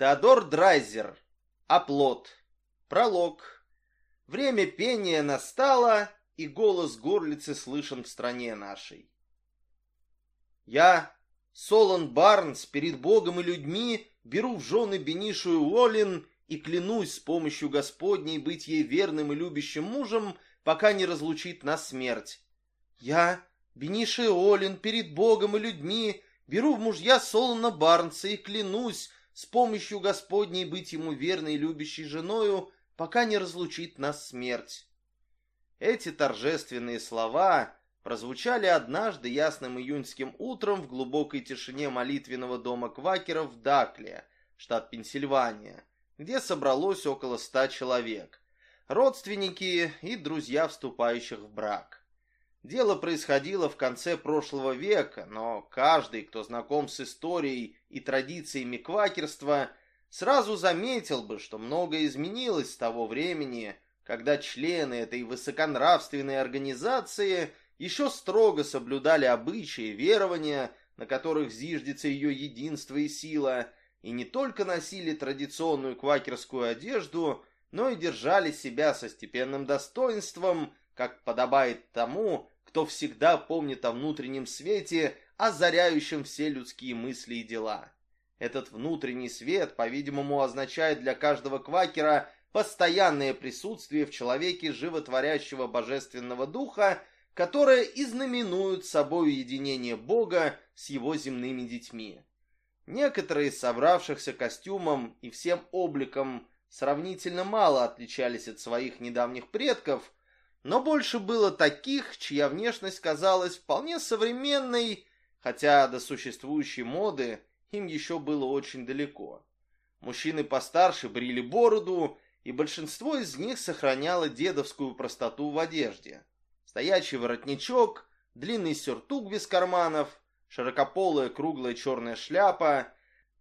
Теодор Драйзер. Оплот. Пролог. Время пения настало, и голос горлицы слышен в стране нашей. Я, Солон Барнс, перед Богом и людьми беру в жены Бенишу Уоллин и клянусь с помощью Господней быть ей верным и любящим мужем, пока не разлучит нас смерть. Я, Бениша Уоллин, перед Богом и людьми беру в мужья Солона Барнса и клянусь с помощью Господней быть ему верной и любящей женою, пока не разлучит нас смерть. Эти торжественные слова прозвучали однажды ясным июньским утром в глубокой тишине молитвенного дома квакеров в Дакле, штат Пенсильвания, где собралось около ста человек, родственники и друзья вступающих в брак. Дело происходило в конце прошлого века, но каждый, кто знаком с историей и традициями квакерства, сразу заметил бы, что многое изменилось с того времени, когда члены этой высоконравственной организации еще строго соблюдали обычаи и верования, на которых зиждется ее единство и сила, и не только носили традиционную квакерскую одежду, но и держали себя со степенным достоинством, как подобает тому, кто всегда помнит о внутреннем свете, озаряющем все людские мысли и дела. Этот внутренний свет, по-видимому, означает для каждого квакера постоянное присутствие в человеке животворящего божественного духа, которое и знаменует собой единение Бога с его земными детьми. Некоторые из собравшихся костюмом и всем обликом сравнительно мало отличались от своих недавних предков – но больше было таких, чья внешность казалась вполне современной, хотя до существующей моды им еще было очень далеко. Мужчины постарше брили бороду, и большинство из них сохраняло дедовскую простоту в одежде. Стоячий воротничок, длинный сюртук без карманов, широкополая круглая черная шляпа.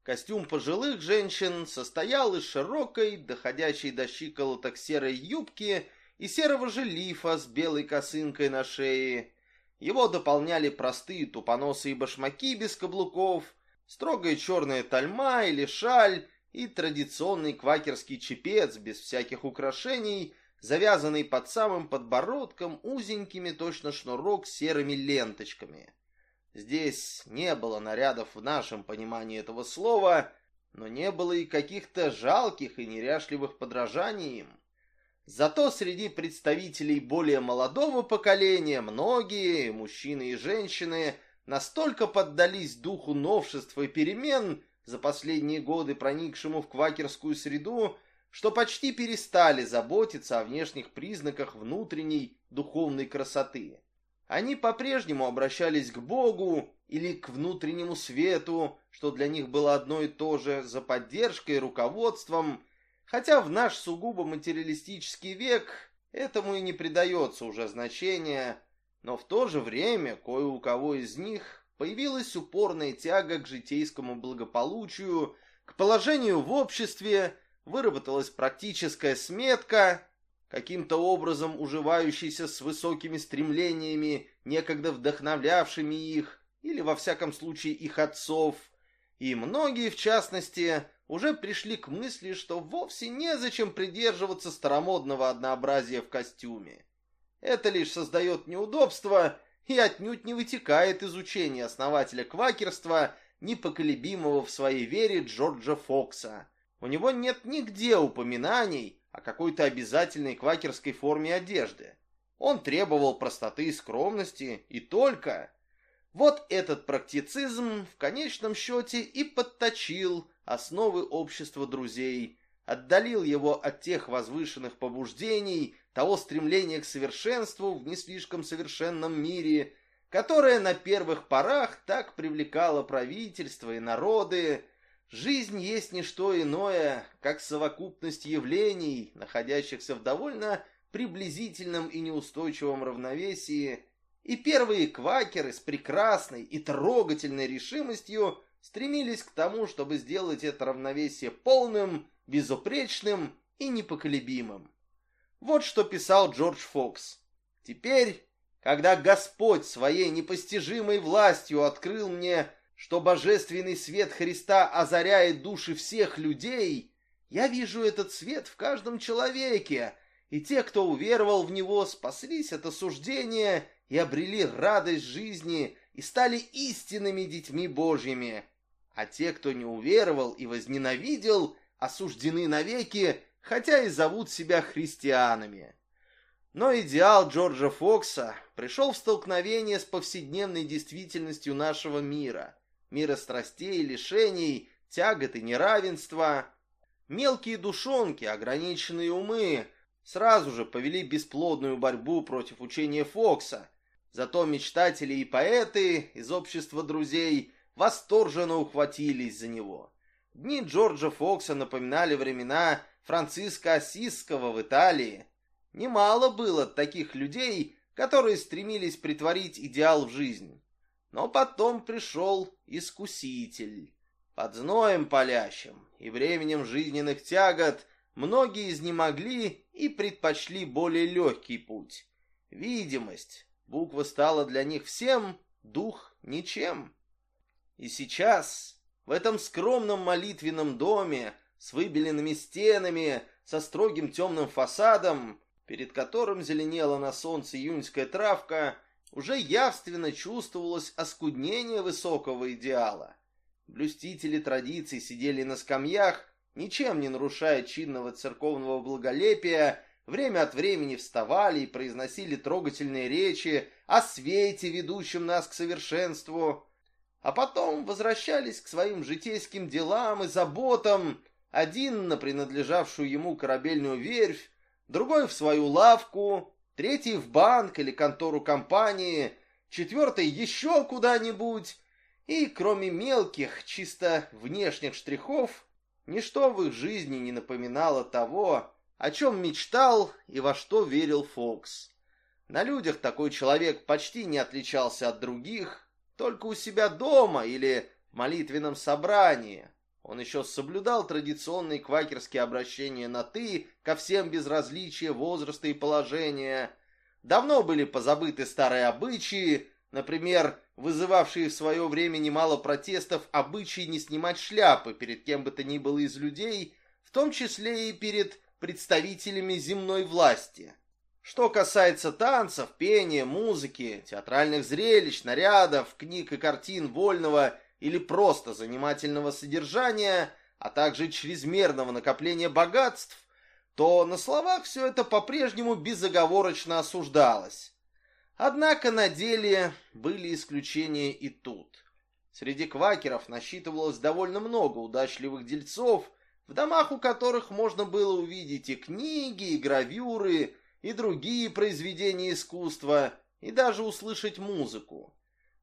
Костюм пожилых женщин состоял из широкой, доходящей до щиколоток серой юбки и серого же лифа с белой косынкой на шее. Его дополняли простые тупоносые башмаки без каблуков, строгая черная тальма или шаль и традиционный квакерский чепец без всяких украшений, завязанный под самым подбородком узенькими точно шнурок серыми ленточками. Здесь не было нарядов в нашем понимании этого слова, но не было и каких-то жалких и неряшливых подражаний им. Зато среди представителей более молодого поколения многие, мужчины и женщины, настолько поддались духу новшества и перемен, за последние годы проникшему в квакерскую среду, что почти перестали заботиться о внешних признаках внутренней духовной красоты. Они по-прежнему обращались к Богу или к внутреннему свету, что для них было одно и то же, за поддержкой и руководством – Хотя в наш сугубо материалистический век этому и не придается уже значения, но в то же время кое у кого из них появилась упорная тяга к житейскому благополучию, к положению в обществе, выработалась практическая сметка, каким-то образом уживающийся с высокими стремлениями, некогда вдохновлявшими их, или во всяком случае их отцов, и многие, в частности, уже пришли к мысли, что вовсе незачем придерживаться старомодного однообразия в костюме. Это лишь создает неудобства и отнюдь не вытекает из учения основателя квакерства, непоколебимого в своей вере Джорджа Фокса. У него нет нигде упоминаний о какой-то обязательной квакерской форме одежды. Он требовал простоты и скромности, и только. Вот этот практицизм в конечном счете и подточил основы общества друзей, отдалил его от тех возвышенных побуждений, того стремления к совершенству в не слишком совершенном мире, которое на первых порах так привлекало правительство и народы. Жизнь есть не что иное, как совокупность явлений, находящихся в довольно приблизительном и неустойчивом равновесии, и первые квакеры с прекрасной и трогательной решимостью стремились к тому, чтобы сделать это равновесие полным, безупречным и непоколебимым. Вот что писал Джордж Фокс. «Теперь, когда Господь своей непостижимой властью открыл мне, что божественный свет Христа озаряет души всех людей, я вижу этот свет в каждом человеке, и те, кто уверовал в него, спаслись от осуждения и обрели радость жизни и стали истинными детьми Божьими. А те, кто не уверовал и возненавидел, осуждены навеки, хотя и зовут себя христианами. Но идеал Джорджа Фокса пришел в столкновение с повседневной действительностью нашего мира. Мира страстей, лишений, тягот и неравенства. Мелкие душонки, ограниченные умы сразу же повели бесплодную борьбу против учения Фокса. Зато мечтатели и поэты из общества друзей восторженно ухватились за него. Дни Джорджа Фокса напоминали времена Франциска Осисского в Италии. Немало было таких людей, которые стремились притворить идеал в жизнь. Но потом пришел искуситель. Под зноем палящим и временем жизненных тягот многие изнемогли и предпочли более легкий путь. Видимость. Буква стала для них всем, дух ничем. И сейчас, в этом скромном молитвенном доме, с выбеленными стенами, со строгим темным фасадом, перед которым зеленела на солнце июньская травка, уже явственно чувствовалось оскуднение высокого идеала. Блюстители традиций сидели на скамьях, ничем не нарушая чинного церковного благолепия, время от времени вставали и произносили трогательные речи о свете, ведущем нас к совершенству, а потом возвращались к своим житейским делам и заботам, один на принадлежавшую ему корабельную верфь, другой в свою лавку, третий в банк или контору компании, четвертый еще куда-нибудь, и кроме мелких, чисто внешних штрихов, ничто в их жизни не напоминало того, о чем мечтал и во что верил Фокс. На людях такой человек почти не отличался от других, только у себя дома или в молитвенном собрании – он еще соблюдал традиционные квакерские обращения на «ты» ко всем без различия возраста и положения. Давно были позабыты старые обычаи, например, вызывавшие в свое время немало протестов обычаи не снимать шляпы перед кем бы то ни было из людей, в том числе и перед представителями земной власти. Что касается танцев, пения, музыки, театральных зрелищ, нарядов, книг и картин вольного или просто занимательного содержания, а также чрезмерного накопления богатств, то на словах все это по-прежнему безоговорочно осуждалось. Однако на деле были исключения и тут. Среди квакеров насчитывалось довольно много удачливых дельцов, в домах у которых можно было увидеть и книги, и гравюры, и другие произведения искусства, и даже услышать музыку.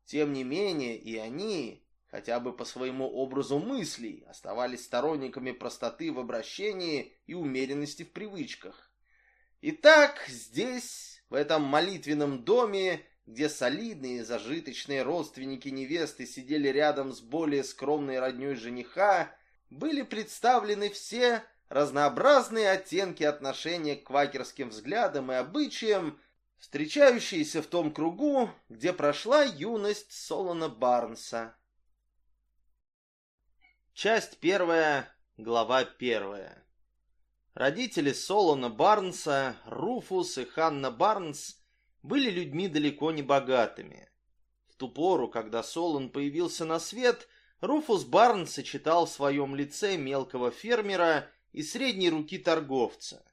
Тем не менее, и они, хотя бы по своему образу мыслей, оставались сторонниками простоты в обращении и умеренности в привычках. Итак, здесь, в этом молитвенном доме, где солидные зажиточные родственники невесты сидели рядом с более скромной родней жениха, были представлены все разнообразные оттенки отношения к квакерским взглядам и обычаям, встречающиеся в том кругу, где прошла юность Солона Барнса. Часть первая, глава первая. Родители Солона Барнса, Руфус и Ханна Барнс были людьми далеко не богатыми. В ту пору, когда Солон появился на свет, Руфус Барнс сочетал в своем лице мелкого фермера и средней руки торговца.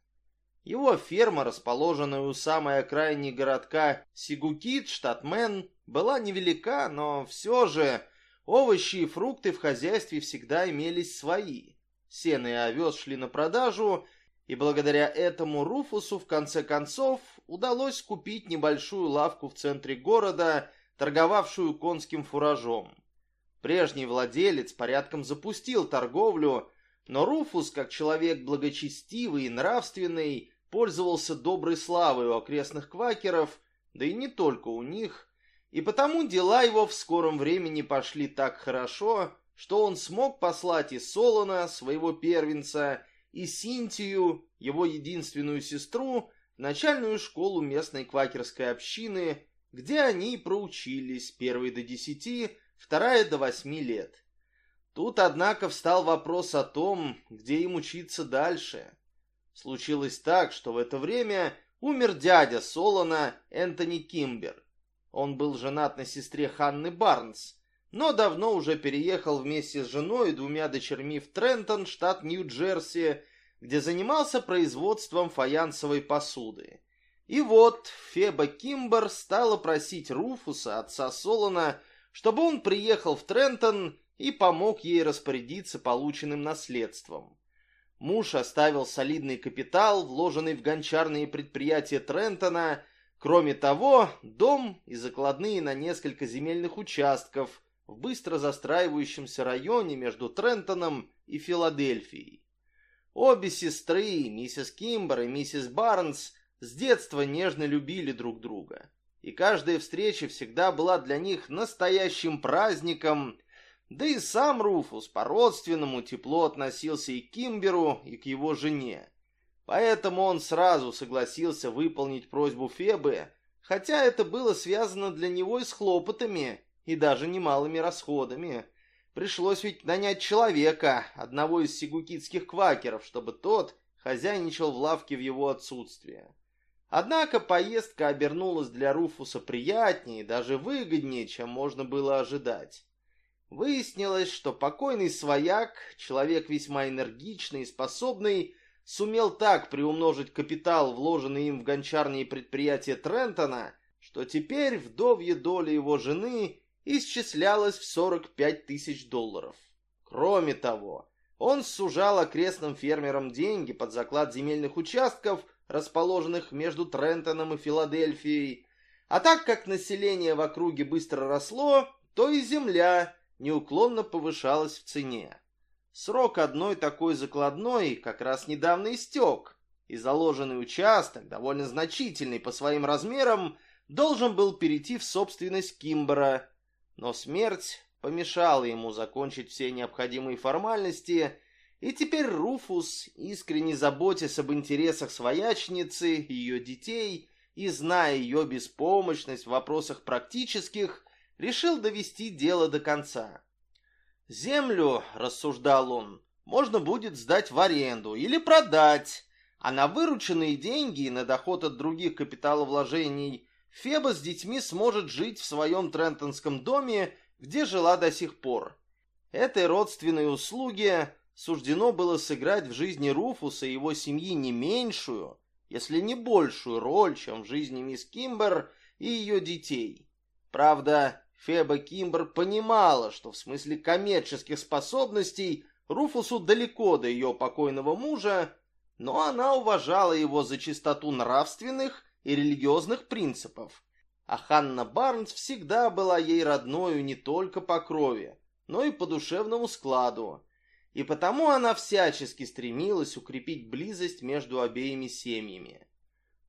Его ферма, расположенная у самой окраины городка Сигукит, штат Мэн, была невелика, но все же Овощи и фрукты в хозяйстве всегда имелись свои. Сено и овес шли на продажу, и благодаря этому Руфусу в конце концов удалось купить небольшую лавку в центре города, торговавшую конским фуражом. Прежний владелец порядком запустил торговлю, но Руфус, как человек благочестивый и нравственный, пользовался доброй славой у окрестных квакеров, да и не только у них, и потому дела его в скором времени пошли так хорошо, что он смог послать и Солона, своего первенца, и Синтию, его единственную сестру, в начальную школу местной квакерской общины, где они проучились первой до десяти вторая до восьми лет. Тут, однако, встал вопрос о том, где им учиться дальше. Случилось так, что в это время умер дядя Солона Энтони Кимбер. Он был женат на сестре Ханны Барнс, но давно уже переехал вместе с женой и двумя дочерьми в Трентон, штат Нью-Джерси, где занимался производством фаянсовой посуды. И вот Феба Кимбер стала просить Руфуса, отца Солона, чтобы он приехал в Трентон и помог ей распорядиться полученным наследством. Муж оставил солидный капитал, вложенный в гончарные предприятия Трентона. Кроме того, дом и закладные на несколько земельных участков в быстро застраивающемся районе между Трентоном и Филадельфией. Обе сестры, миссис Кимбер и миссис Барнс, с детства нежно любили друг друга. И каждая встреча всегда была для них настоящим праздником да и сам Руфус по-родственному тепло относился и к Кимберу, и к его жене. Поэтому он сразу согласился выполнить просьбу Фебы, хотя это было связано для него и с хлопотами, и даже немалыми расходами. Пришлось ведь нанять человека, одного из сигукитских квакеров, чтобы тот хозяйничал в лавке в его отсутствие. Однако поездка обернулась для Руфуса приятнее даже выгоднее, чем можно было ожидать. Выяснилось, что покойный свояк, человек весьма энергичный и способный, сумел так приумножить капитал, вложенный им в гончарные предприятия Трентона, что теперь вдовья доля его жены исчислялась в 45 тысяч долларов. Кроме того, он сужал окрестным фермерам деньги под заклад земельных участков, расположенных между Трентоном и Филадельфией, а так как население в округе быстро росло, то и земля – неуклонно повышалась в цене. Срок одной такой закладной как раз недавно истек, и заложенный участок, довольно значительный по своим размерам, должен был перейти в собственность Кимбера, но смерть помешала ему закончить все необходимые формальности, и теперь Руфус, искренне заботясь об интересах своячницы ее детей, и зная ее беспомощность в вопросах практических, решил довести дело до конца. Землю, рассуждал он, можно будет сдать в аренду или продать, а на вырученные деньги и на доход от других капиталовложений Феба с детьми сможет жить в своем Трентонском доме, где жила до сих пор. Этой родственной услуге суждено было сыграть в жизни Руфуса и его семьи не меньшую, если не большую роль, чем в жизни мисс Кимбер и ее детей. Правда, Феба Кимбер понимала, что в смысле коммерческих способностей Руфусу далеко до ее покойного мужа, но она уважала его за чистоту нравственных и религиозных принципов. А Ханна Барнс всегда была ей родною не только по крови, но и по душевному складу. И потому она всячески стремилась укрепить близость между обеими семьями.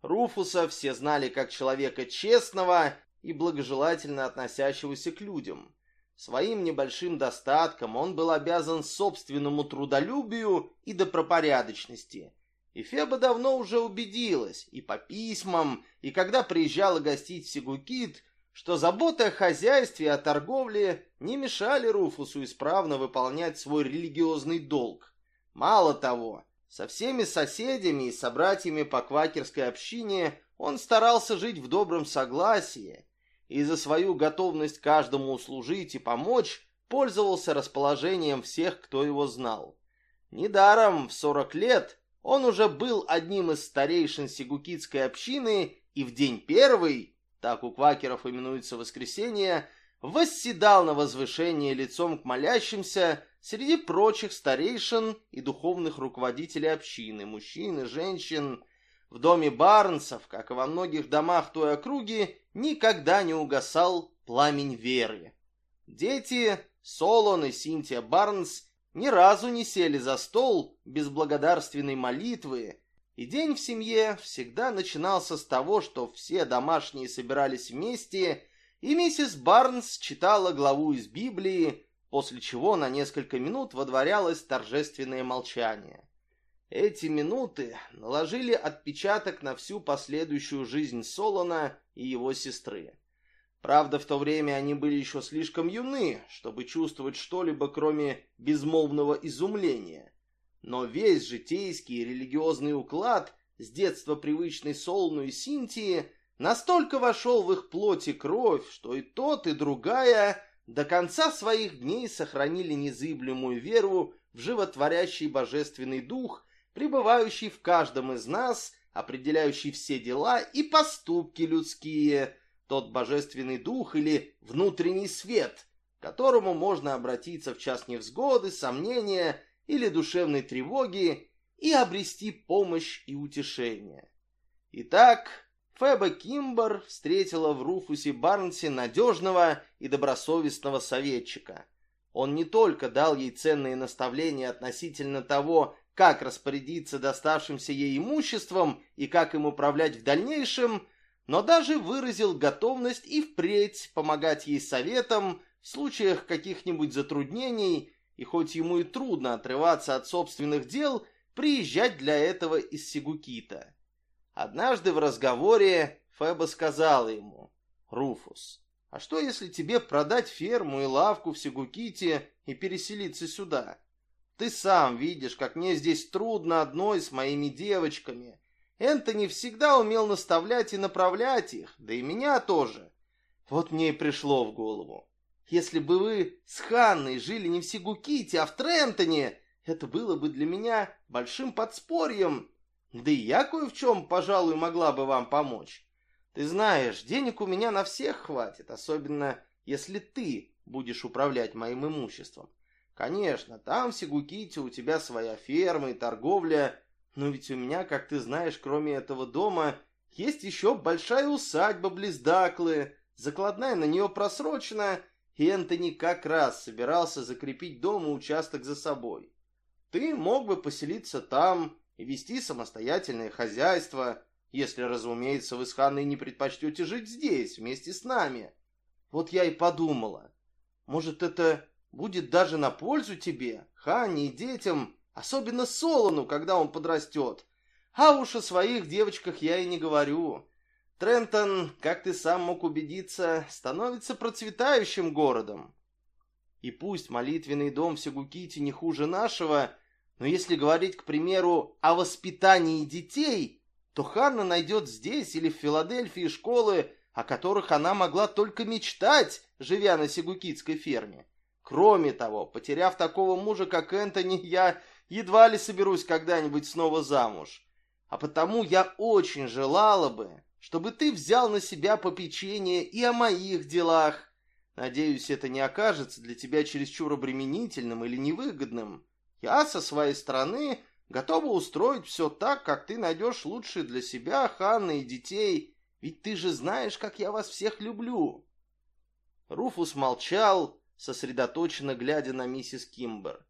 Руфуса все знали как человека честного и благожелательно относящегося к людям. Своим небольшим достатком он был обязан собственному трудолюбию и добропорядочности. И Феба давно уже убедилась, и по письмам, и когда приезжала гостить в Сигукит, что заботы о хозяйстве и о торговле не мешали Руфусу исправно выполнять свой религиозный долг. Мало того, со всеми соседями и собратьями по квакерской общине он старался жить в добром согласии и за свою готовность каждому услужить и помочь пользовался расположением всех, кто его знал. Недаром в 40 лет он уже был одним из старейшин Сигукитской общины и в день первый, так у квакеров именуется воскресенье, восседал на возвышение лицом к молящимся среди прочих старейшин и духовных руководителей общины, мужчин и женщин, в доме Барнсов, как и во многих домах той округи, никогда не угасал пламень веры. Дети, Солон и Синтия Барнс, ни разу не сели за стол без благодарственной молитвы, и день в семье всегда начинался с того, что все домашние собирались вместе, и миссис Барнс читала главу из Библии, после чего на несколько минут водворялось торжественное молчание. Эти минуты наложили отпечаток на всю последующую жизнь Солона и его сестры. Правда, в то время они были еще слишком юны, чтобы чувствовать что-либо, кроме безмолвного изумления. Но весь житейский и религиозный уклад, с детства привычный Солну и Синтии, настолько вошел в их плоть и кровь, что и тот, и другая до конца своих дней сохранили незыблемую веру в животворящий божественный дух, пребывающий в каждом из нас, определяющий все дела и поступки людские – тот божественный дух или внутренний свет, к которому можно обратиться в час невзгоды, сомнения или душевной тревоги и обрести помощь и утешение. Итак, Феба Кимбер встретила в Руфусе Барнсе надежного и добросовестного советчика. Он не только дал ей ценные наставления относительно того, как распорядиться доставшимся ей имуществом и как им управлять в дальнейшем, но даже выразил готовность и впредь помогать ей советом в случаях каких-нибудь затруднений, и хоть ему и трудно отрываться от собственных дел, приезжать для этого из Сигукита. Однажды в разговоре Феба сказала ему, «Руфус, а что если тебе продать ферму и лавку в Сигуките и переселиться сюда? Ты сам видишь, как мне здесь трудно одной с моими девочками, Энтони всегда умел наставлять и направлять их, да и меня тоже. Вот мне и пришло в голову. Если бы вы с Ханной жили не в Сигуките, а в Трентоне, это было бы для меня большим подспорьем. Да и я кое в чем, пожалуй, могла бы вам помочь. Ты знаешь, денег у меня на всех хватит, особенно если ты будешь управлять моим имуществом. Конечно, там в Сигуките у тебя своя ферма и торговля, но ведь у меня, как ты знаешь, кроме этого дома, есть еще большая усадьба близ Даклы, закладная на нее просрочена, и Энтони как раз собирался закрепить дом и участок за собой. Ты мог бы поселиться там и вести самостоятельное хозяйство, если, разумеется, вы с Ханной не предпочтете жить здесь, вместе с нами. Вот я и подумала, может, это будет даже на пользу тебе, Ханне и детям, Особенно Солону, когда он подрастет. А уж о своих девочках я и не говорю. Трентон, как ты сам мог убедиться, становится процветающим городом. И пусть молитвенный дом в Сигуките не хуже нашего, но если говорить, к примеру, о воспитании детей, то Ханна найдет здесь или в Филадельфии школы, о которых она могла только мечтать, живя на Сигукитской ферме. Кроме того, потеряв такого мужа, как Энтони, я едва ли соберусь когда-нибудь снова замуж. А потому я очень желала бы, чтобы ты взял на себя попечение и о моих делах. Надеюсь, это не окажется для тебя чересчур обременительным или невыгодным. Я со своей стороны готова устроить все так, как ты найдешь лучше для себя, Ханны и детей, ведь ты же знаешь, как я вас всех люблю». Руфус молчал, сосредоточенно глядя на миссис Кимбер.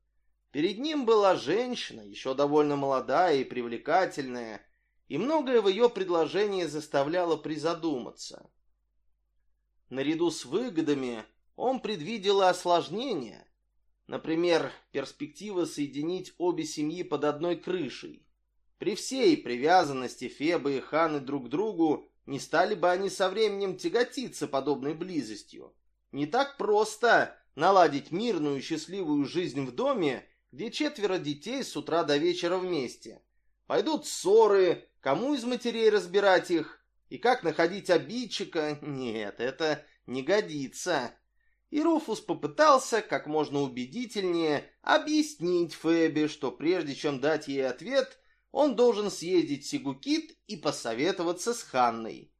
Перед ним была женщина, еще довольно молодая и привлекательная, и многое в ее предложении заставляло призадуматься. Наряду с выгодами он предвидел осложнения. Например, перспектива соединить обе семьи под одной крышей. При всей привязанности Фебы и Ханы друг к другу не стали бы они со временем тяготиться подобной близостью. Не так просто наладить мирную и счастливую жизнь в доме, где четверо детей с утра до вечера вместе. Пойдут ссоры, кому из матерей разбирать их, и как находить обидчика. Нет, это не годится. И Руфус попытался как можно убедительнее объяснить Фэби, что прежде чем дать ей ответ, он должен съездить в Сигукит и посоветоваться с Ханной.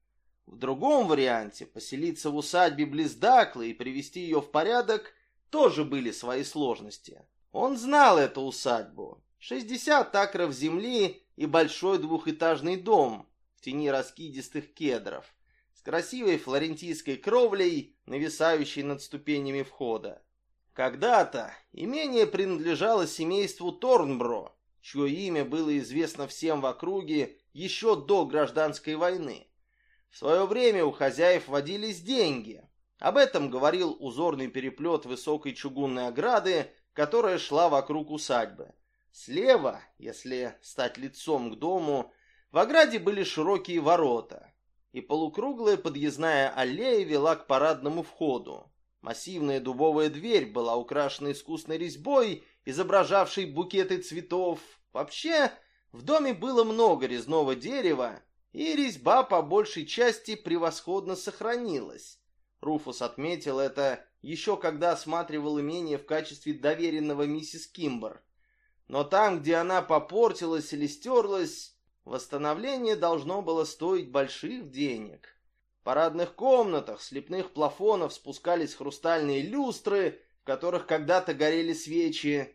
В другом варианте поселиться в усадьбе близ Даклы и привести ее в порядок тоже были свои сложности. Он знал эту усадьбу. 60 акров земли и большой двухэтажный дом в тени раскидистых кедров с красивой флорентийской кровлей, нависающей над ступенями входа. Когда-то имение принадлежало семейству Торнбро, чье имя было известно всем в округе еще до гражданской войны. В свое время у хозяев водились деньги. Об этом говорил узорный переплет высокой чугунной ограды, которая шла вокруг усадьбы. Слева, если стать лицом к дому, в ограде были широкие ворота. и полукруглая подъездная аллея вела к парадному входу. Массивная дубовая дверь была украшена искусной резьбой, изображавшей букеты цветов. Вообще, в доме было много резного дерева, и резьба по большей части превосходно сохранилась. Руфус отметил это еще когда осматривал имение в качестве доверенного миссис Кимбер. Но там, где она попортилась или стерлась, восстановление должно было стоить больших денег. В парадных комнатах с лепных плафонов спускались хрустальные люстры, в которых когда-то горели свечи.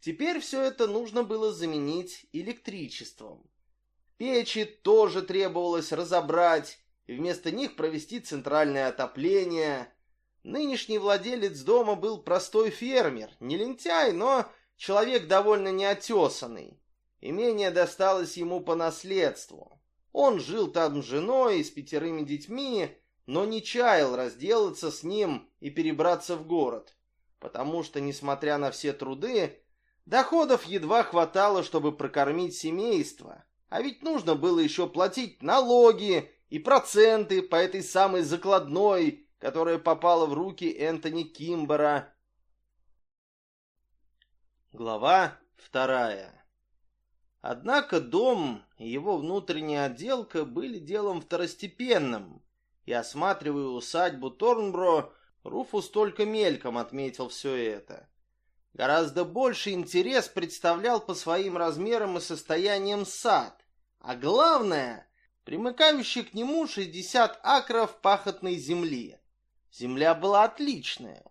Теперь все это нужно было заменить электричеством. Печи тоже требовалось разобрать, и вместо них провести центральное отопление. Нынешний владелец дома был простой фермер, не лентяй, но человек довольно неотесанный. Имение досталось ему по наследству. Он жил там с женой и с пятерыми детьми, но не чаял разделаться с ним и перебраться в город, потому что, несмотря на все труды, доходов едва хватало, чтобы прокормить семейство, а ведь нужно было еще платить налоги и проценты по этой самой закладной, которая попала в руки Энтони Кимбера. Глава вторая Однако дом и его внутренняя отделка были делом второстепенным, и, осматривая усадьбу Торнбро, Руфус только мельком отметил все это. Гораздо больше интерес представлял по своим размерам и состояниям сад, а главное, примыкающий к нему 60 акров пахотной земли. Земля была отличная,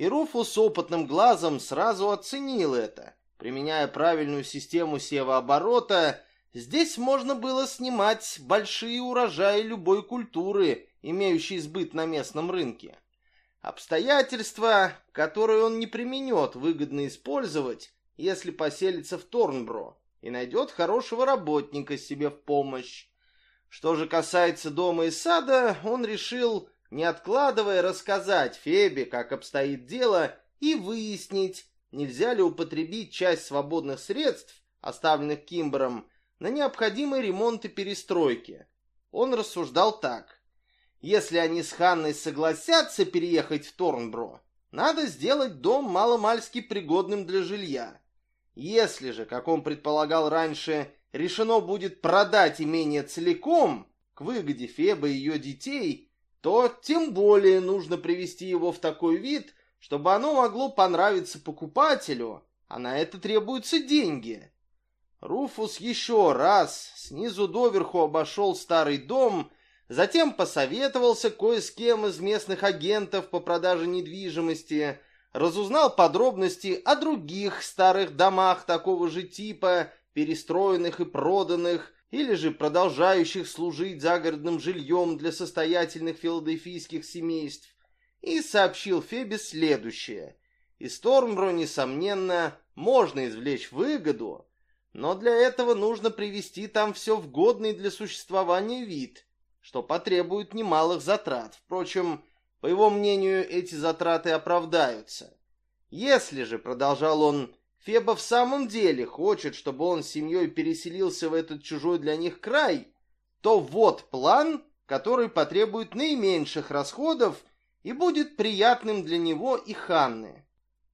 и Руфус опытным глазом сразу оценил это – Применяя правильную систему севооборота, здесь можно было снимать большие урожаи любой культуры, имеющей сбыт на местном рынке. Обстоятельства, которые он не применет, выгодно использовать, если поселится в Торнбро и найдет хорошего работника себе в помощь. Что же касается дома и сада, он решил, не откладывая, рассказать Фебе, как обстоит дело, и выяснить, нельзя ли употребить часть свободных средств, оставленных Кимбером, на необходимый ремонт и перестройки. Он рассуждал так. Если они с Ханной согласятся переехать в Торнбро, надо сделать дом маломальски пригодным для жилья. Если же, как он предполагал раньше, решено будет продать имение целиком, к выгоде Фебы и ее детей, то тем более нужно привести его в такой вид, чтобы оно могло понравиться покупателю, а на это требуются деньги. Руфус еще раз снизу доверху обошел старый дом, затем посоветовался кое с кем из местных агентов по продаже недвижимости, разузнал подробности о других старых домах такого же типа, перестроенных и проданных, или же продолжающих служить загородным жильем для состоятельных филадельфийских семейств, и сообщил Фебе следующее. Из Тормбро, несомненно, можно извлечь выгоду, но для этого нужно привести там все в годный для существования вид, что потребует немалых затрат. Впрочем, по его мнению, эти затраты оправдаются. Если же, продолжал он, Феба в самом деле хочет, чтобы он с семьей переселился в этот чужой для них край, то вот план, который потребует наименьших расходов и будет приятным для него и Ханны.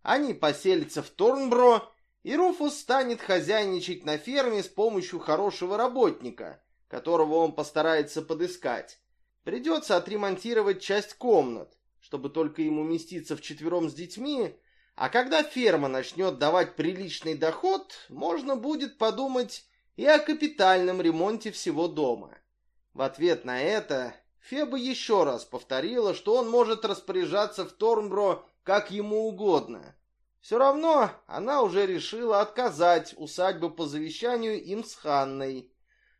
Они поселятся в Торнбро, и Руфус станет хозяйничать на ферме с помощью хорошего работника, которого он постарается подыскать. Придется отремонтировать часть комнат, чтобы только ему уместиться вчетвером с детьми, а когда ферма начнет давать приличный доход, можно будет подумать и о капитальном ремонте всего дома. В ответ на это Феба еще раз повторила, что он может распоряжаться в Торнбро как ему угодно. Все равно она уже решила отказать усадьбу по завещанию им с Ханной.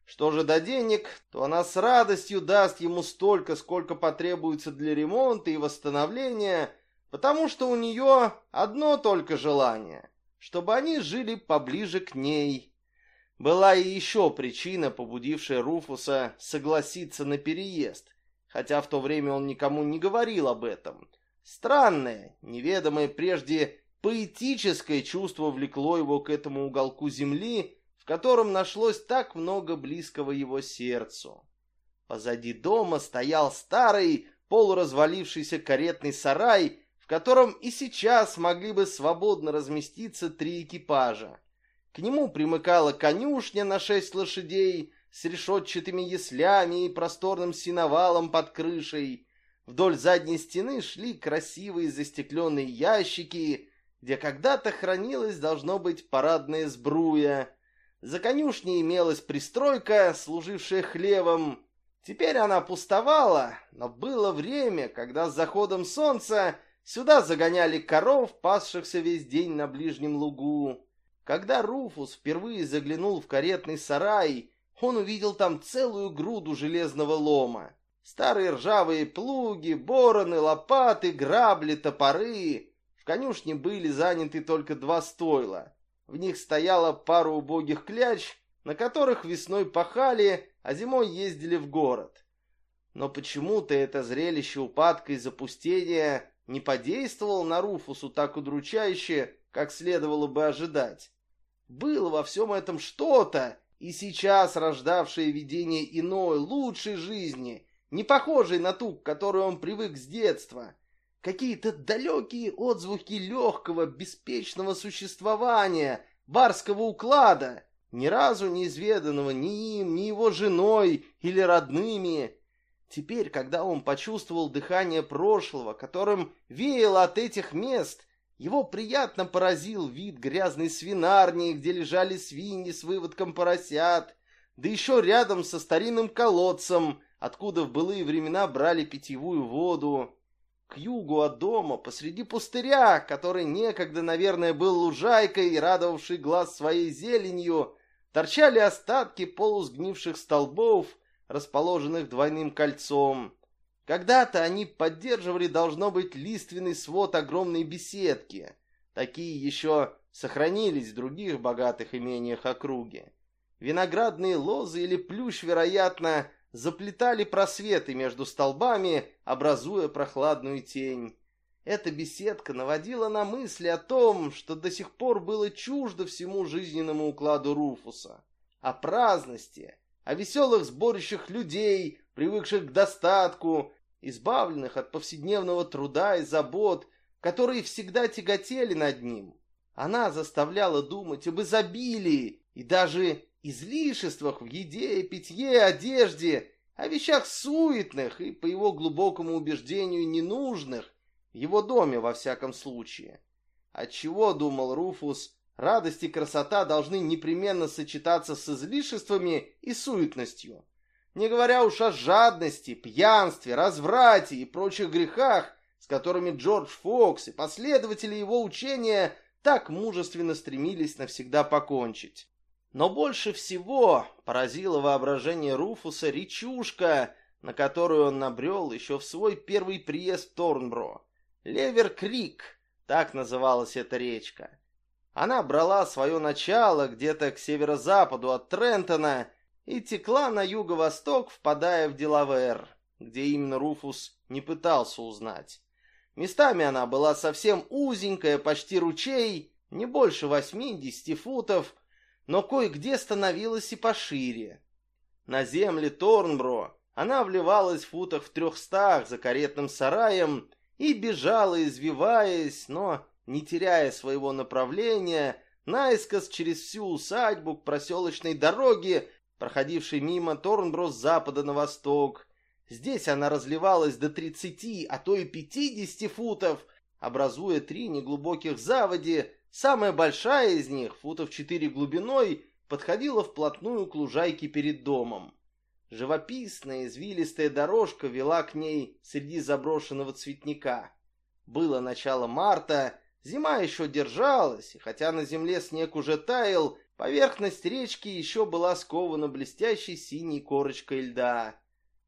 Что же до денег, то она с радостью даст ему столько, сколько потребуется для ремонта и восстановления, потому что у нее одно только желание, чтобы они жили поближе к ней. Была и еще причина, побудившая Руфуса согласиться на переезд хотя в то время он никому не говорил об этом. Странное, неведомое прежде поэтическое чувство влекло его к этому уголку земли, в котором нашлось так много близкого его сердцу. Позади дома стоял старый, полуразвалившийся каретный сарай, в котором и сейчас могли бы свободно разместиться три экипажа. К нему примыкала конюшня на шесть лошадей с решетчатыми яслями и просторным синовалом под крышей. Вдоль задней стены шли красивые застекленные ящики, где когда-то хранилась, должно быть, парадная сбруя. За конюшней имелась пристройка, служившая хлевом. Теперь она пустовала, но было время, когда с заходом солнца сюда загоняли коров, пасшихся весь день на ближнем лугу. Когда Руфус впервые заглянул в каретный сарай, он увидел там целую груду железного лома. Старые ржавые плуги, бороны, лопаты, грабли, топоры. В конюшне были заняты только два стойла. В них стояла пара убогих кляч, на которых весной пахали, а зимой ездили в город. Но почему-то это зрелище упадка и запустения не подействовало на Руфусу так удручающе, как следовало бы ожидать. Было во всем этом что-то, и сейчас рождавшее видение иной, лучшей жизни, не похожей на ту, к которой он привык с детства. Какие-то далекие отзвуки легкого, беспечного существования, барского уклада, ни разу не изведанного ни им, ни его женой или родными. Теперь, когда он почувствовал дыхание прошлого, которым веяло от этих мест, его приятно поразил вид грязной свинарни, где лежали свиньи с выводком поросят, да еще рядом со старинным колодцем, откуда в былые времена брали питьевую воду. К югу от дома, посреди пустыря, который некогда, наверное, был лужайкой, радовавший глаз своей зеленью, торчали остатки полусгнивших столбов, расположенных двойным кольцом. Когда-то они поддерживали, должно быть, лиственный свод огромной беседки. Такие еще сохранились в других богатых имениях округи. Виноградные лозы или плющ, вероятно, заплетали просветы между столбами, образуя прохладную тень. Эта беседка наводила на мысли о том, что до сих пор было чуждо всему жизненному укладу Руфуса. О праздности, о веселых сборищах людей, привыкших к достатку, избавленных от повседневного труда и забот, которые всегда тяготели над ним. Она заставляла думать об изобилии и даже излишествах в еде, питье, одежде, о вещах суетных и, по его глубокому убеждению, ненужных, в его доме во всяком случае. Отчего, думал Руфус, радость и красота должны непременно сочетаться с излишествами и суетностью не говоря уж о жадности, пьянстве, разврате и прочих грехах, с которыми Джордж Фокс и последователи его учения так мужественно стремились навсегда покончить. Но больше всего поразило воображение Руфуса речушка, на которую он набрел еще в свой первый приезд в Торнбро. Левер-Крик, так называлась эта речка. Она брала свое начало где-то к северо-западу от Трентона и текла на юго-восток, впадая в Делавер, где именно Руфус не пытался узнать. Местами она была совсем узенькая, почти ручей, не больше восьми-десяти футов, но кое-где становилась и пошире. На земле Торнбро она вливалась в футах в трехстах за каретным сараем и бежала, извиваясь, но не теряя своего направления, наискос через всю усадьбу к проселочной дороге, проходившей мимо Торнбро запада на восток. Здесь она разливалась до 30, а то и 50 футов, образуя три неглубоких заводи. Самая большая из них, футов 4 глубиной, подходила вплотную к лужайке перед домом. Живописная извилистая дорожка вела к ней среди заброшенного цветника. Было начало марта, зима еще держалась, и хотя на земле снег уже таял, Поверхность речки еще была скована блестящей синей корочкой льда.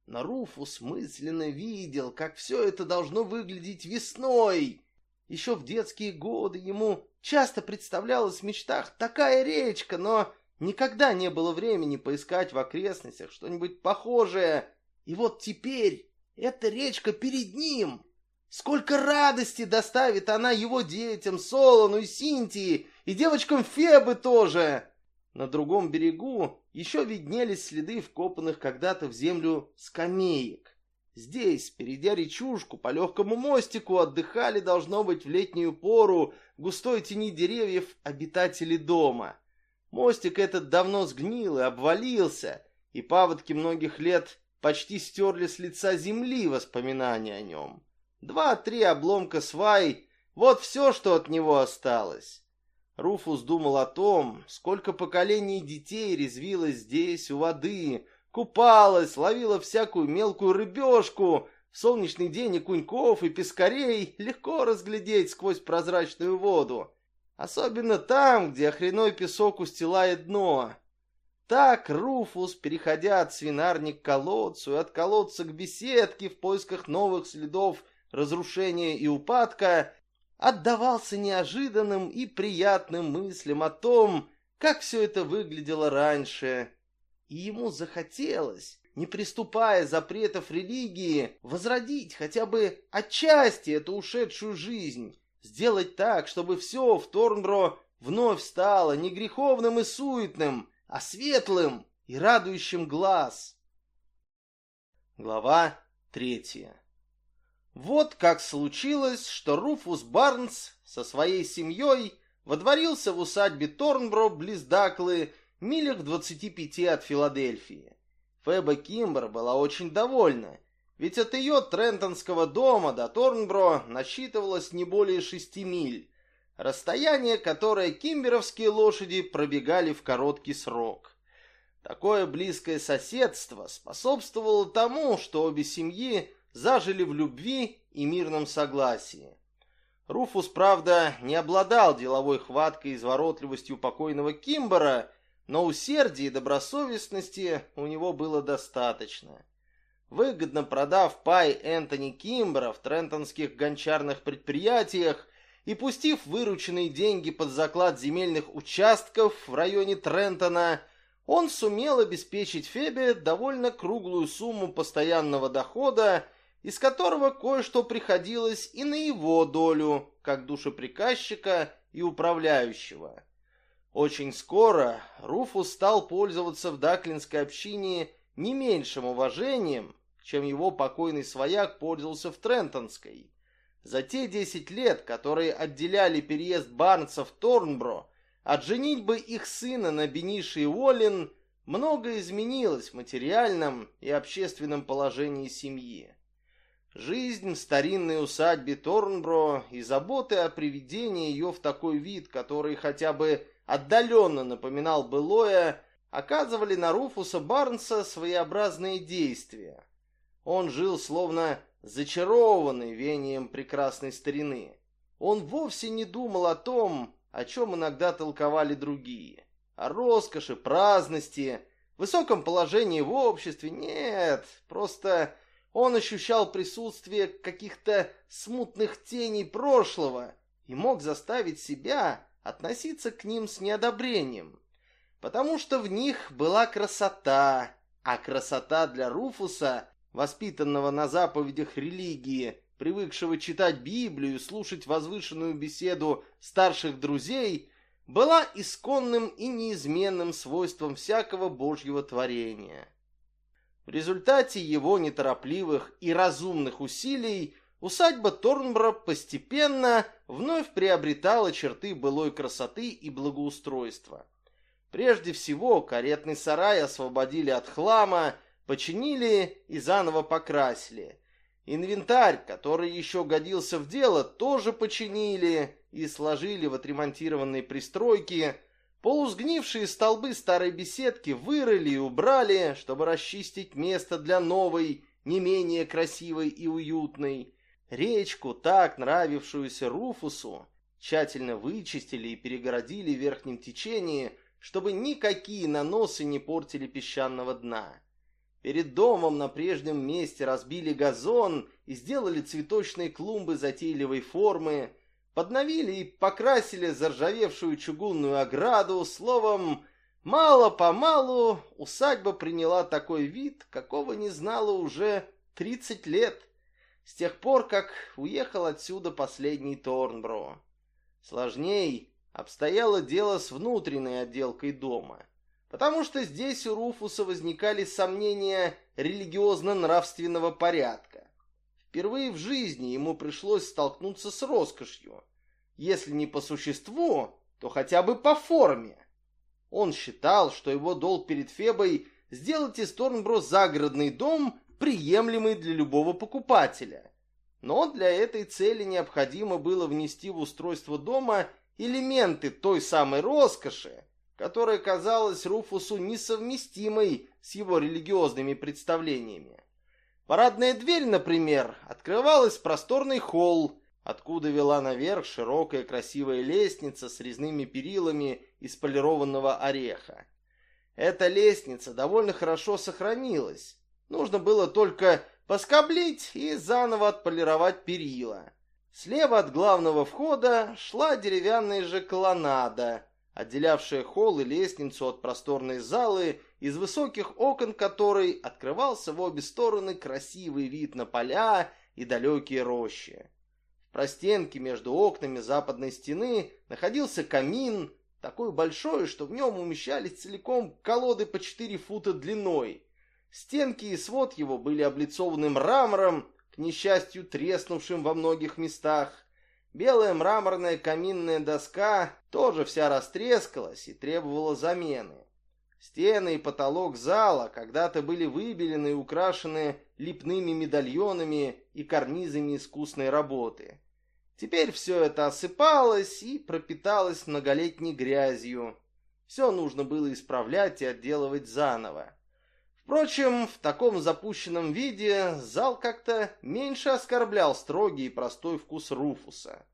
Но Руфус мысленно видел, как все это должно выглядеть весной. Еще в детские годы ему часто представлялась в мечтах такая речка, но никогда не было времени поискать в окрестностях что-нибудь похожее. И вот теперь эта речка перед ним. Сколько радости доставит она его детям, Солону и Синтии, и девочкам Фебы тоже. На другом берегу еще виднелись следы вкопанных когда-то в землю скамеек. Здесь, перейдя речушку, по легкому мостику отдыхали, должно быть, в летнюю пору, густой тени деревьев, обитатели дома. Мостик этот давно сгнил и обвалился, и паводки многих лет почти стерли с лица земли воспоминания о нем. Два-три обломка свай — вот все, что от него осталось. Руфус думал о том, сколько поколений детей резвилось здесь, у воды, купалась, ловила всякую мелкую рыбешку. В солнечный день и куньков, и пескарей легко разглядеть сквозь прозрачную воду. Особенно там, где охреной песок устилает дно. Так Руфус, переходя от свинарник к колодцу и от колодца к беседке в поисках новых следов разрушения и упадка, отдавался неожиданным и приятным мыслям о том, как все это выглядело раньше. И ему захотелось, не приступая запретов религии, возродить хотя бы отчасти эту ушедшую жизнь, сделать так, чтобы все в Торнбро вновь стало не греховным и суетным, а светлым и радующим глаз. Глава третья вот как случилось, что Руфус Барнс со своей семьей водворился в усадьбе Торнбро близ Даклы, милях в двадцати пяти от Филадельфии. Феба Кимбер была очень довольна, ведь от ее трентонского дома до Торнбро насчитывалось не более шести миль, расстояние, которое кимберовские лошади пробегали в короткий срок. Такое близкое соседство способствовало тому, что обе семьи зажили в любви и мирном согласии. Руфус, правда, не обладал деловой хваткой и изворотливостью покойного Кимбера, но усердия и добросовестности у него было достаточно. Выгодно продав пай Энтони Кимбера в трентонских гончарных предприятиях и пустив вырученные деньги под заклад земельных участков в районе Трентона, он сумел обеспечить Фебе довольно круглую сумму постоянного дохода из которого кое-что приходилось и на его долю, как душеприказчика и управляющего. Очень скоро Руфус стал пользоваться в Даклинской общине не меньшим уважением, чем его покойный свояк пользовался в Трентонской. За те десять лет, которые отделяли переезд Барнса в Торнбро от женитьбы их сына на Бенише и Уоллен, многое изменилось в материальном и общественном положении семьи. Жизнь в старинной усадьбе Торнбро и заботы о приведении ее в такой вид, который хотя бы отдаленно напоминал былое, оказывали на Руфуса Барнса своеобразные действия. Он жил словно зачарованный веянием прекрасной старины. Он вовсе не думал о том, о чем иногда толковали другие. О роскоши, праздности, высоком положении в обществе. Нет, просто он ощущал присутствие каких-то смутных теней прошлого и мог заставить себя относиться к ним с неодобрением, потому что в них была красота, а красота для Руфуса, воспитанного на заповедях религии, привыкшего читать Библию, слушать возвышенную беседу старших друзей, была исконным и неизменным свойством всякого Божьего творения. В результате его неторопливых и разумных усилий усадьба Торнбро постепенно вновь приобретала черты былой красоты и благоустройства. Прежде всего, каретный сарай освободили от хлама, починили и заново покрасили. Инвентарь, который еще годился в дело, тоже починили и сложили в отремонтированные пристройки – Полусгнившие столбы старой беседки вырыли и убрали, чтобы расчистить место для новой, не менее красивой и уютной. Речку, так нравившуюся Руфусу, тщательно вычистили и перегородили в верхнем течении, чтобы никакие наносы не портили песчаного дна. Перед домом на прежнем месте разбили газон и сделали цветочные клумбы затейливой формы, подновили и покрасили заржавевшую чугунную ограду, словом, мало-помалу усадьба приняла такой вид, какого не знала уже 30 лет, с тех пор, как уехал отсюда последний Торнбро. Сложней, обстояло дело с внутренней отделкой дома, потому что здесь у Руфуса возникали сомнения религиозно-нравственного порядка. Впервые в жизни ему пришлось столкнуться с роскошью, если не по существу, то хотя бы по форме. Он считал, что его долг перед Фебой сделать из Торнбро загородный дом, приемлемый для любого покупателя. Но для этой цели необходимо было внести в устройство дома элементы той самой роскоши, которая казалась Руфусу несовместимой с его религиозными представлениями. Парадная дверь, например, открывалась в просторный холл, откуда вела наверх широкая красивая лестница с резными перилами из полированного ореха. Эта лестница довольно хорошо сохранилась. Нужно было только поскоблить и заново отполировать перила. Слева от главного входа шла деревянная же колоннада, отделявшая холл и лестницу от просторной залы, из высоких окон которой открывался в обе стороны красивый вид на поля и далекие рощи. В простенке между окнами западной стены находился камин, такой большой, что в нем умещались целиком колоды по 4 фута длиной. Стенки и свод его были облицованы мрамором, к несчастью треснувшим во многих местах. Белая мраморная каминная доска тоже вся растрескалась и требовала замены. Стены и потолок зала когда-то были выбелены и украшены лепными медальонами и карнизами искусной работы. Теперь все это осыпалось и пропиталось многолетней грязью. Все нужно было исправлять и отделывать заново. Впрочем, в таком запущенном виде зал как-то меньше оскорблял строгий и простой вкус Руфуса.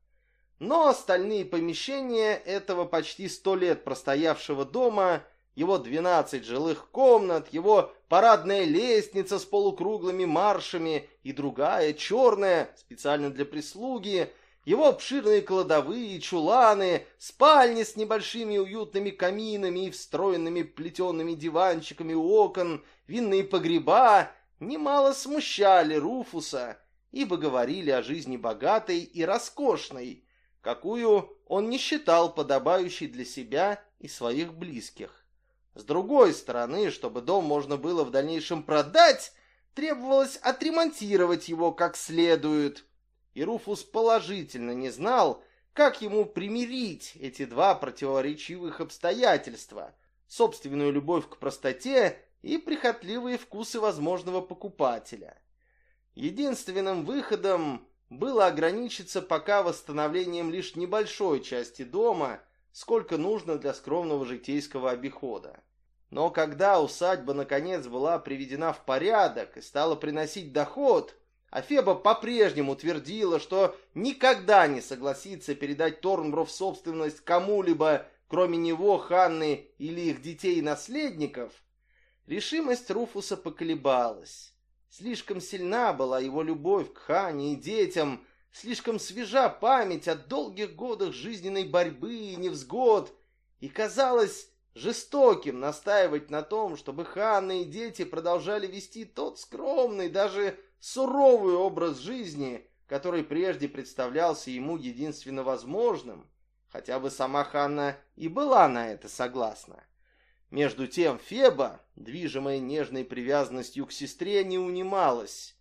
Но остальные помещения этого почти сто лет простоявшего дома, его двенадцать жилых комнат, его парадная лестница с полукруглыми маршами и другая, черная, специально для прислуги – его обширные кладовые, чуланы, спальни с небольшими уютными каминами и встроенными плетеными диванчиками у окон, винные погреба немало смущали Руфуса, ибо говорили о жизни богатой и роскошной, какую он не считал подобающей для себя и своих близких. С другой стороны, чтобы дом можно было в дальнейшем продать, требовалось отремонтировать его как следует – и Руфус положительно не знал, как ему примирить эти два противоречивых обстоятельства, собственную любовь к простоте и прихотливые вкусы возможного покупателя. Единственным выходом было ограничиться пока восстановлением лишь небольшой части дома, сколько нужно для скромного житейского обихода. Но когда усадьба наконец была приведена в порядок и стала приносить доход, а Феба по-прежнему твердила, что никогда не согласится передать Торнбро в собственность кому-либо, кроме него, Ханны или их детей и наследников. Решимость Руфуса поколебалась. Слишком сильна была его любовь к Хане и детям, слишком свежа память о долгих годах жизненной борьбы и невзгод, и казалось жестоким настаивать на том, чтобы Ханна и дети продолжали вести тот скромный, даже суровый образ жизни, который прежде представлялся ему единственно возможным, хотя бы сама Ханна и была на это согласна. Между тем Феба, движимая нежной привязанностью к сестре, не унималась.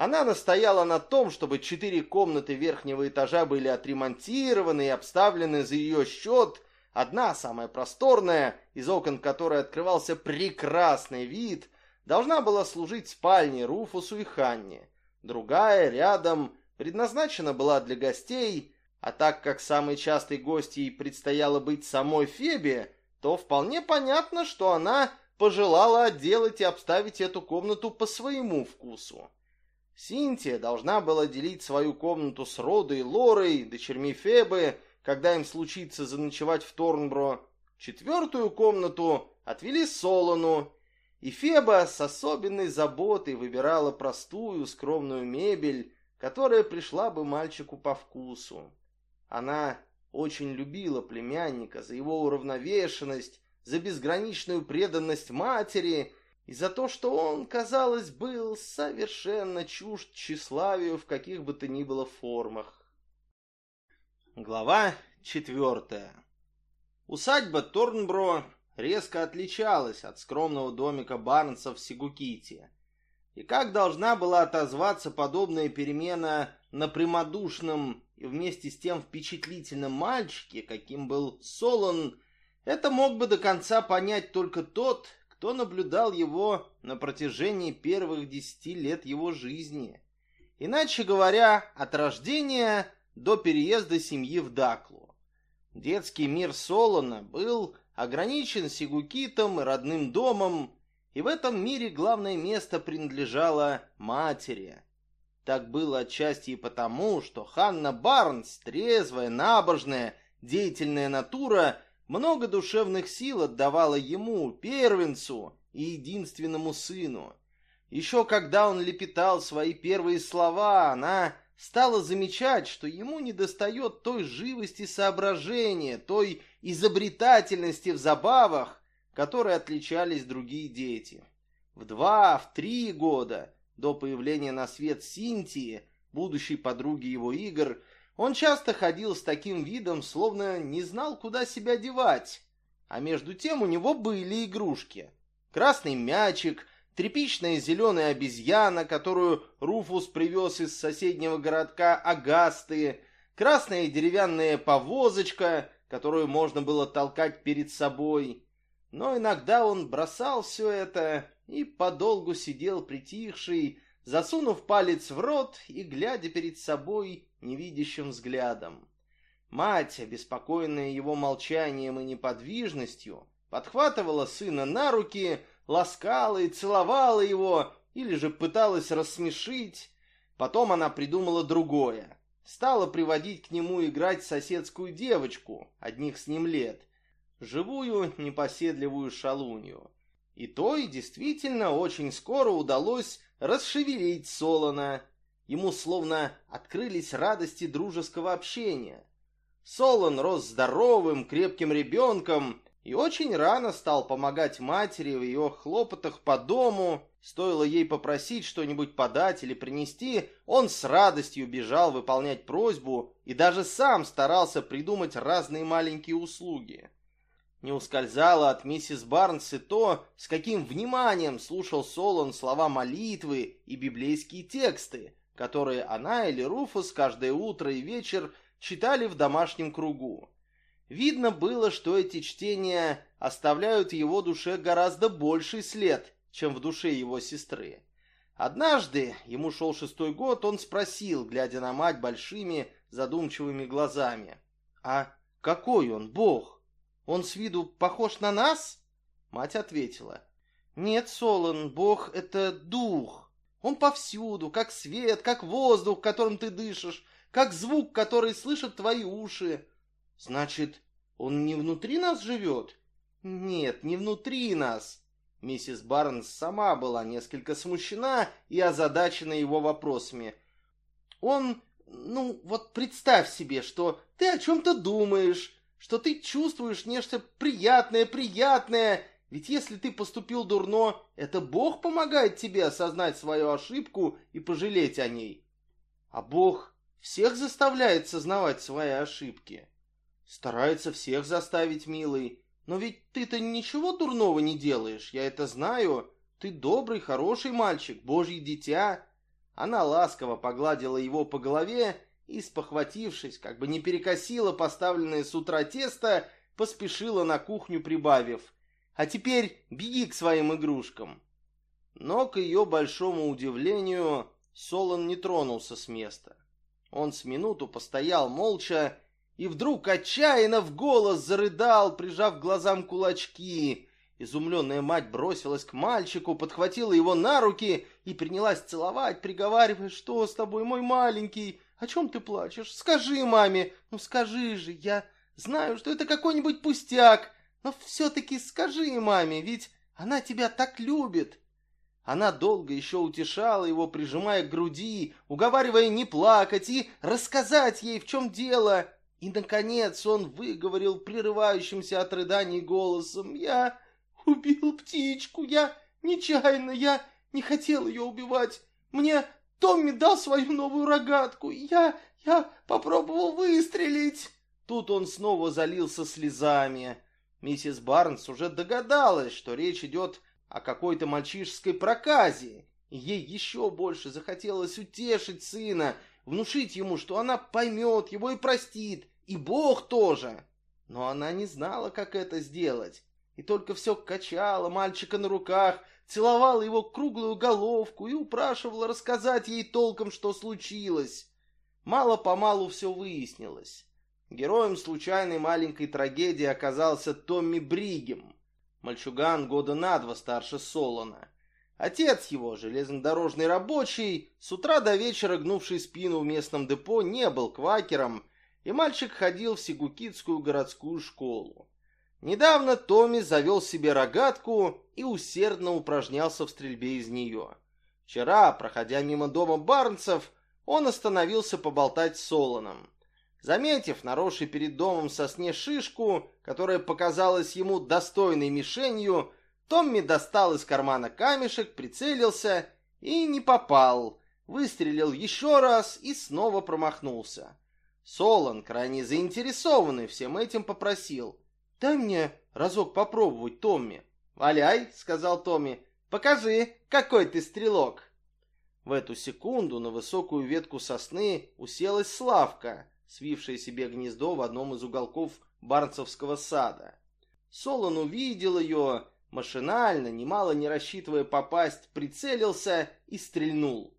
Она настояла на том, чтобы четыре комнаты верхнего этажа были отремонтированы и обставлены за ее счет, одна, самая просторная, из окон которой открывался прекрасный вид – должна была служить спальней Руфусу и Ханне. Другая, рядом, предназначена была для гостей, а так как самой частой гостьей предстояло быть самой Фебе, то вполне понятно, что она пожелала отделать и обставить эту комнату по своему вкусу. Синтия должна была делить свою комнату с Родой Лорой, дочерьми Фебы, когда им случится заночевать в Торнбро. Четвертую комнату отвели Солону, и Феба с особенной заботой выбирала простую, скромную мебель, которая пришла бы мальчику по вкусу. Она очень любила племянника за его уравновешенность, за безграничную преданность матери и за то, что он, казалось, был совершенно чужд тщеславию в каких бы то ни было формах. Глава четвертая Усадьба Торнбро резко отличалась от скромного домика Барнса в Сигуките. И как должна была отозваться подобная перемена на прямодушном и вместе с тем впечатлительном мальчике, каким был Солон, это мог бы до конца понять только тот, кто наблюдал его на протяжении первых десяти лет его жизни. Иначе говоря, от рождения до переезда семьи в Даклу. Детский мир Солона был ограничен Сигукитом и родным домом, и в этом мире главное место принадлежало матери. Так было отчасти и потому, что Ханна Барнс, трезвая, набожная, деятельная натура, много душевных сил отдавала ему, первенцу и единственному сыну. Еще когда он лепетал свои первые слова, она стала замечать, что ему недостает той живости соображения, той изобретательности в забавах, которые отличались другие дети. В два, в три года до появления на свет Синтии, будущей подруги его игр, он часто ходил с таким видом, словно не знал, куда себя девать. А между тем у него были игрушки. Красный мячик, тряпичная зеленая обезьяна, которую Руфус привез из соседнего городка Агасты, красная деревянная повозочка, которую можно было толкать перед собой. Но иногда он бросал все это и подолгу сидел притихший, засунув палец в рот и глядя перед собой невидящим взглядом. Мать, обеспокоенная его молчанием и неподвижностью, подхватывала сына на руки, ласкала и целовала его, или же пыталась рассмешить. Потом она придумала другое. Стала приводить к нему играть соседскую девочку, одних с ним лет, живую непоседливую шалунью. И то и действительно очень скоро удалось расшевелить Солона. Ему словно открылись радости дружеского общения. Солон рос здоровым, крепким ребенком и очень рано стал помогать матери в ее хлопотах по дому. Стоило ей попросить что-нибудь подать или принести, он с радостью бежал выполнять просьбу и даже сам старался придумать разные маленькие услуги. Не ускользало от миссис Барнс и то, с каким вниманием слушал Солон слова молитвы и библейские тексты, которые она или Руфус каждое утро и вечер читали в домашнем кругу. Видно было, что эти чтения оставляют его душе гораздо больший след, чем в душе его сестры. Однажды, ему шел шестой год, он спросил, глядя на мать большими задумчивыми глазами, «А какой он, Бог?» Он с виду похож на нас?» Мать ответила. «Нет, Солон, Бог — это дух. Он повсюду, как свет, как воздух, которым ты дышишь, как звук, который слышат твои уши. Значит, он не внутри нас живет?» «Нет, не внутри нас». Миссис Барнс сама была несколько смущена и озадачена его вопросами. «Он, ну, вот представь себе, что ты о чем-то думаешь, что ты чувствуешь нечто приятное, приятное. Ведь если ты поступил дурно, это Бог помогает тебе осознать свою ошибку и пожалеть о ней. А Бог всех заставляет сознавать свои ошибки. Старается всех заставить, милый. Но ведь ты-то ничего дурного не делаешь, я это знаю. Ты добрый, хороший мальчик, божье дитя. Она ласково погладила его по голове и, спохватившись, как бы не перекосила поставленное с утра тесто, поспешила на кухню, прибавив. «А теперь беги к своим игрушкам». Но, к ее большому удивлению, Солон не тронулся с места. Он с минуту постоял молча и вдруг отчаянно в голос зарыдал, прижав глазам кулачки. Изумленная мать бросилась к мальчику, подхватила его на руки и принялась целовать, приговаривая, что с тобой, мой маленький, о чем ты плачешь? Скажи маме. Ну скажи же, я знаю, что это какой-нибудь пустяк. Но все-таки скажи маме, ведь она тебя так любит. Она долго еще утешала его, прижимая к груди, уговаривая не плакать и рассказать ей, в чем дело. И, наконец, он выговорил прерывающимся от рыданий голосом. «Я убил птичку, я нечаянно, я не хотел ее убивать. Мне Томми дал свою новую рогатку. Я, я попробовал выстрелить. Тут он снова залился слезами. Миссис Барнс уже догадалась, что речь идет о какой-то мальчишеской проказе. Ей еще больше захотелось утешить сына, внушить ему, что она поймет его и простит, и Бог тоже. Но она не знала, как это сделать, и только все качала мальчика на руках, целовала его круглую головку и упрашивала рассказать ей толком, что случилось. Мало-помалу все выяснилось. Героем случайной маленькой трагедии оказался Томми Бригем, мальчуган года на два старше Солона. Отец его, железнодорожный рабочий, с утра до вечера гнувший спину в местном депо, не был квакером, и мальчик ходил в Сигукитскую городскую школу. Недавно Томми завел себе рогатку и усердно упражнялся в стрельбе из нее. Вчера, проходя мимо дома Барнцев, он остановился поболтать с Солоном. Заметив наросший перед домом сосне шишку, которая показалась ему достойной мишенью, Томми достал из кармана камешек, прицелился и не попал. Выстрелил еще раз и снова промахнулся. Солон, крайне заинтересованный всем этим, попросил. «Дай мне разок попробовать, Томми». «Валяй», — сказал Томми, — «покажи, какой ты стрелок». В эту секунду на высокую ветку сосны уселась Славка, свившая себе гнездо в одном из уголков Барнцевского сада. Солон увидел ее, машинально, немало не рассчитывая попасть, прицелился и стрельнул.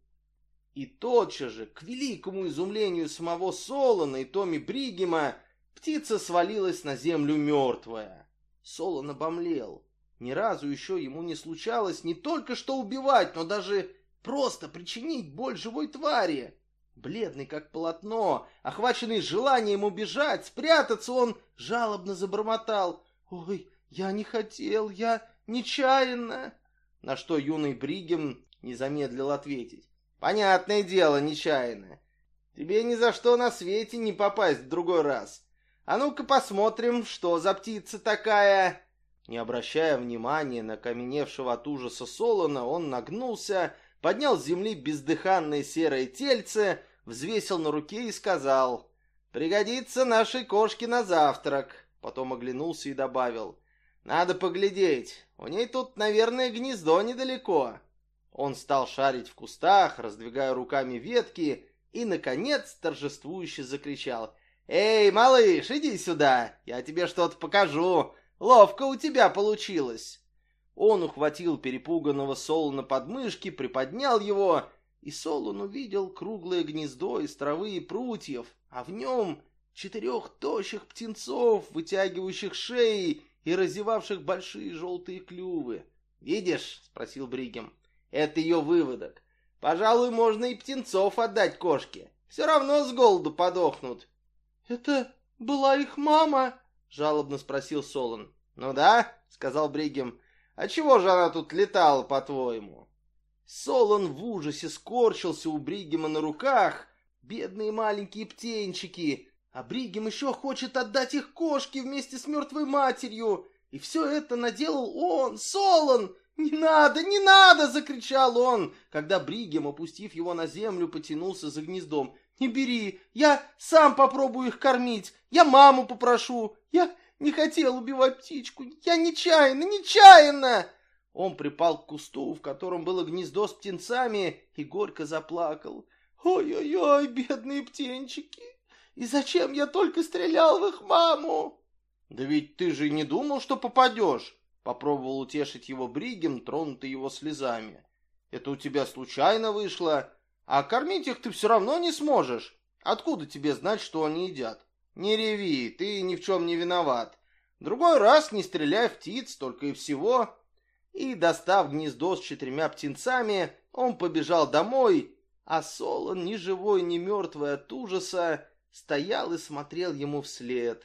И тотчас же, к великому изумлению самого Солона и Томми Бригема, птица свалилась на землю мертвая. Солон обомлел. Ни разу еще ему не случалось не только что убивать, но даже просто причинить боль живой твари. Бледный как полотно, охваченный желанием убежать, спрятаться, он жалобно забормотал. «Ой, я не хотел, я нечаянно!» На что юный Бригем не замедлил ответить. Понятное дело, нечаянно. Тебе ни за что на свете не попасть в другой раз. А ну-ка посмотрим, что за птица такая. Не обращая внимания на каменевшего от ужаса Солона, он нагнулся, поднял с земли бездыханное серое тельце, взвесил на руке и сказал, «Пригодится нашей кошке на завтрак». Потом оглянулся и добавил, «Надо поглядеть, у ней тут, наверное, гнездо недалеко». Он стал шарить в кустах, раздвигая руками ветки, и, наконец, торжествующе закричал. «Эй, малыш, иди сюда, я тебе что-то покажу. Ловко у тебя получилось». Он ухватил перепуганного Солона под мышки, приподнял его, и Солон увидел круглое гнездо из травы и прутьев, а в нем четырех тощих птенцов, вытягивающих шеи и разевавших большие желтые клювы. «Видишь?» — спросил Бригем. Это ее выводок. Пожалуй, можно и птенцов отдать кошке. Все равно с голоду подохнут. Это была их мама? Жалобно спросил Солон. Ну да, сказал Бригем. А чего же она тут летала, по-твоему? Солон в ужасе скорчился у Бригема на руках. Бедные маленькие птенчики. А Бригем еще хочет отдать их кошке вместе с мертвой матерью. И все это наделал он, Солон, «Не надо, не надо!» — закричал он, когда Бригем, опустив его на землю, потянулся за гнездом. «Не бери! Я сам попробую их кормить! Я маму попрошу! Я не хотел убивать птичку! Я нечаянно, нечаянно!» Он припал к кусту, в котором было гнездо с птенцами, и горько заплакал. «Ой-ой-ой, бедные птенчики! И зачем я только стрелял в их маму?» «Да ведь ты же не думал, что попадешь!» Попробовал утешить его Бригем, тронутый его слезами. Это у тебя случайно вышло, а кормить их ты все равно не сможешь. Откуда тебе знать, что они едят? Не реви, ты ни в чем не виноват. Другой раз не стреляй в птиц, только и всего. И, достав гнездо с четырьмя птенцами, он побежал домой, а Солон, ни живой, ни мертвый от ужаса, стоял и смотрел ему вслед.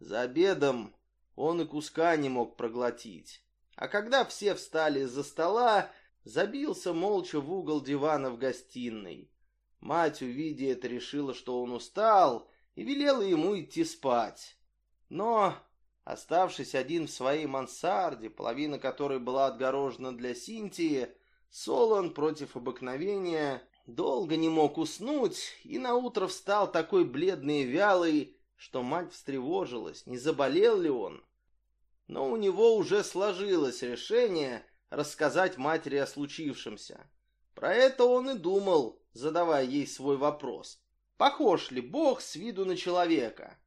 За обедом он и куска не мог проглотить. А когда все встали из-за стола, забился молча в угол дивана в гостиной. Мать, увидя это, решила, что он устал, и велела ему идти спать. Но, оставшись один в своей мансарде, половина которой была отгорожена для Синтии, Солон против обыкновения долго не мог уснуть и наутро встал такой бледный и вялый, что мать встревожилась, не заболел ли он. Но у него уже сложилось решение рассказать матери о случившемся. Про это он и думал, задавая ей свой вопрос. Похож ли Бог с виду на человека?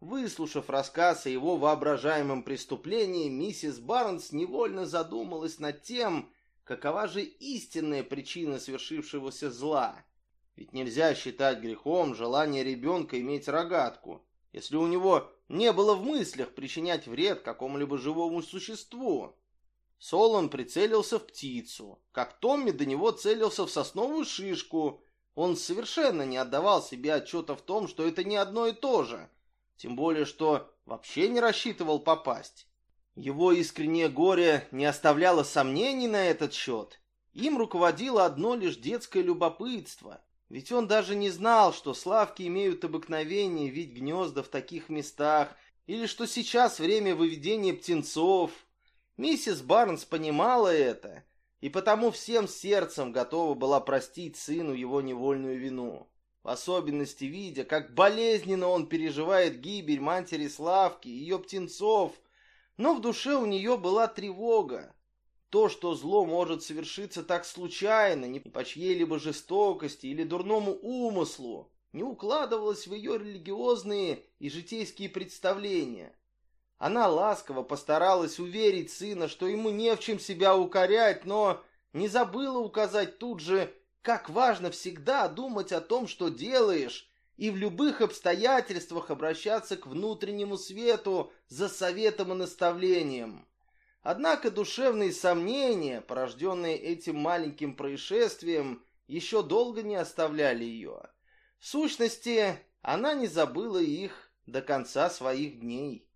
Выслушав рассказ о его воображаемом преступлении, миссис Барнс невольно задумалась над тем, какова же истинная причина свершившегося зла. Ведь нельзя считать грехом желание ребенка иметь рогатку, если у него не было в мыслях причинять вред какому-либо живому существу. Солон прицелился в птицу, как Томми до него целился в сосновую шишку. Он совершенно не отдавал себе отчета в том, что это не одно и то же — тем более, что вообще не рассчитывал попасть. Его искреннее горе не оставляло сомнений на этот счет. Им руководило одно лишь детское любопытство. Ведь он даже не знал, что славки имеют обыкновение видеть гнезда в таких местах, или что сейчас время выведения птенцов. Миссис Барнс понимала это, и потому всем сердцем готова была простить сыну его невольную вину в особенности видя, как болезненно он переживает гибель матери Славки, ее птенцов. Но в душе у нее была тревога. То, что зло может совершиться так случайно, не по чьей-либо жестокости или дурному умыслу, не укладывалось в ее религиозные и житейские представления. Она ласково постаралась уверить сына, что ему не в чем себя укорять, но не забыла указать тут же как важно всегда думать о том, что делаешь, и в любых обстоятельствах обращаться к внутреннему свету за советом и наставлением. Однако душевные сомнения, порожденные этим маленьким происшествием, еще долго не оставляли ее. В сущности, она не забыла их до конца своих дней.